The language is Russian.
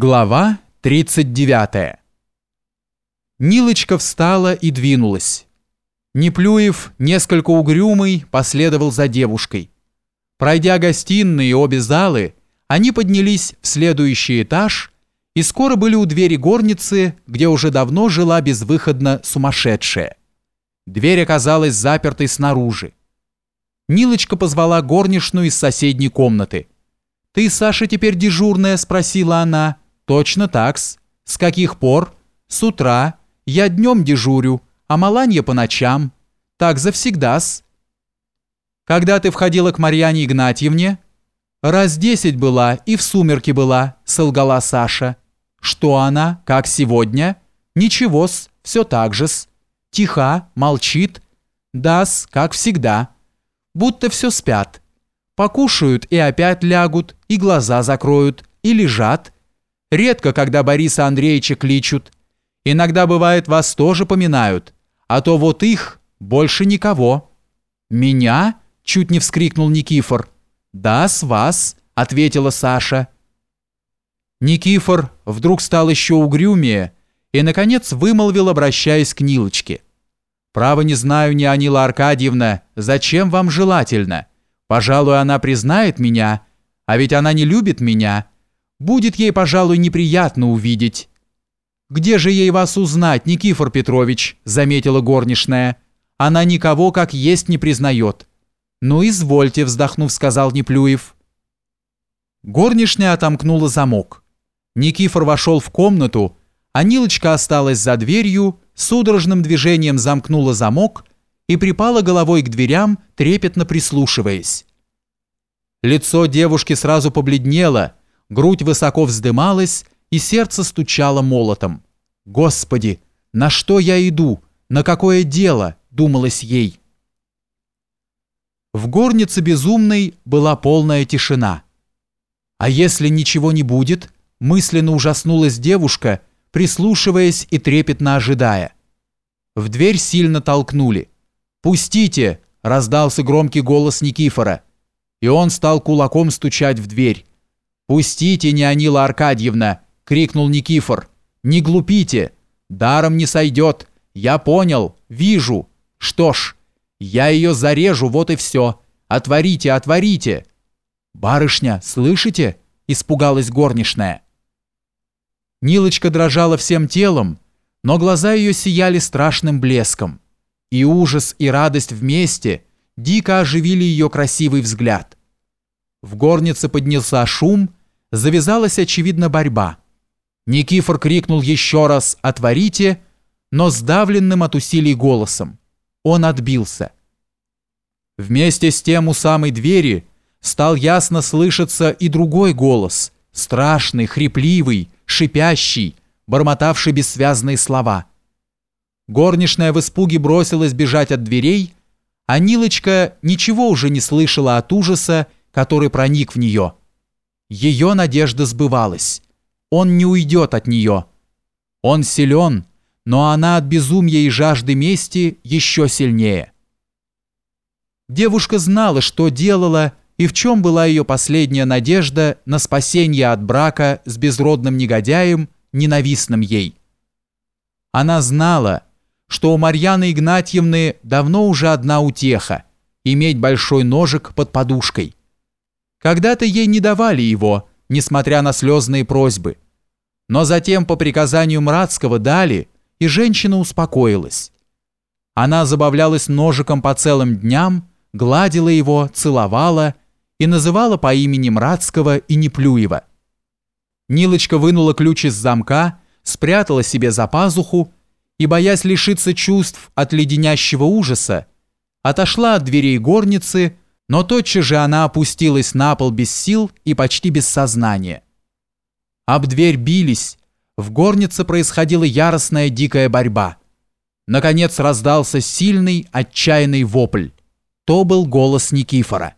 Глава 39 Нилочка встала и двинулась. Неплюев, несколько угрюмый, последовал за девушкой. Пройдя гостиные и обе залы, они поднялись в следующий этаж и скоро были у двери горницы, где уже давно жила безвыходно сумасшедшая. Дверь оказалась запертой снаружи. Нилочка позвала горничную из соседней комнаты. «Ты, Саша, теперь дежурная?» – спросила она. «Точно такс. С каких пор?» «С утра. Я днем дежурю, а Маланья по ночам. Так завсегда-с». «Когда ты входила к Марьяне Игнатьевне?» «Раз десять была и в сумерки была», — солгала Саша. «Что она? Как сегодня?» «Ничего-с, все так же-с. Тиха, молчит. Да-с, как всегда. Будто все спят. Покушают и опять лягут, и глаза закроют, и лежат» Редко, когда Бориса Андреевича кличут. Иногда бывает, вас тоже поминают. А то вот их больше никого. Меня? Чуть не вскрикнул Никифор. Да, с вас, ответила Саша. Никифор вдруг стал еще угрюмее и, наконец, вымолвил, обращаясь к Нилочке. «Право не знаю, не Анила Аркадьевна, зачем вам желательно? Пожалуй, она признает меня, а ведь она не любит меня» будет ей, пожалуй, неприятно увидеть. «Где же ей вас узнать, Никифор Петрович?» – заметила горничная. «Она никого как есть не признает». «Ну, извольте», – вздохнув, сказал Неплюев. Горничная отомкнула замок. Никифор вошел в комнату, а Нилочка осталась за дверью, судорожным движением замкнула замок и припала головой к дверям, трепетно прислушиваясь. Лицо девушки сразу побледнело – грудь высоко вздымалась, и сердце стучало молотом. «Господи, на что я иду? На какое дело?» – думалось ей. В горнице безумной была полная тишина. А если ничего не будет, мысленно ужаснулась девушка, прислушиваясь и трепетно ожидая. В дверь сильно толкнули. «Пустите!» – раздался громкий голос Никифора. И он стал кулаком стучать в дверь. «Пустите, Неонила Аркадьевна!» — крикнул Никифор. «Не глупите! Даром не сойдет! Я понял, вижу! Что ж, я ее зарежу, вот и все! Отворите, отворите!» «Барышня, слышите?» — испугалась горничная. Нилочка дрожала всем телом, но глаза ее сияли страшным блеском. И ужас, и радость вместе дико оживили ее красивый взгляд. В горнице поднялся шум, завязалась, очевидно, борьба. Никифор крикнул еще раз «Отворите!», но сдавленным от усилий голосом. Он отбился. Вместе с тем у самой двери стал ясно слышаться и другой голос, страшный, хрипливый, шипящий, бормотавший бессвязные слова. Горничная в испуге бросилась бежать от дверей, а Нилочка ничего уже не слышала от ужаса, который проник в нее – ее надежда сбывалась. Он не уйдет от нее. Он силен, но она от безумия и жажды мести еще сильнее. Девушка знала, что делала и в чем была ее последняя надежда на спасение от брака с безродным негодяем, ненавистным ей. Она знала, что у Марьяны Игнатьевны давно уже одна утеха – иметь большой ножик под подушкой. Когда-то ей не давали его, несмотря на слезные просьбы. Но затем по приказанию Мрацкого дали, и женщина успокоилась. Она забавлялась ножиком по целым дням, гладила его, целовала и называла по имени Мрацкого и Неплюева. Нилочка вынула ключ из замка, спрятала себе за пазуху и, боясь лишиться чувств от леденящего ужаса, отошла от дверей горницы, но тотчас же она опустилась на пол без сил и почти без сознания. Об дверь бились, в горнице происходила яростная дикая борьба. Наконец раздался сильный, отчаянный вопль. То был голос Никифора.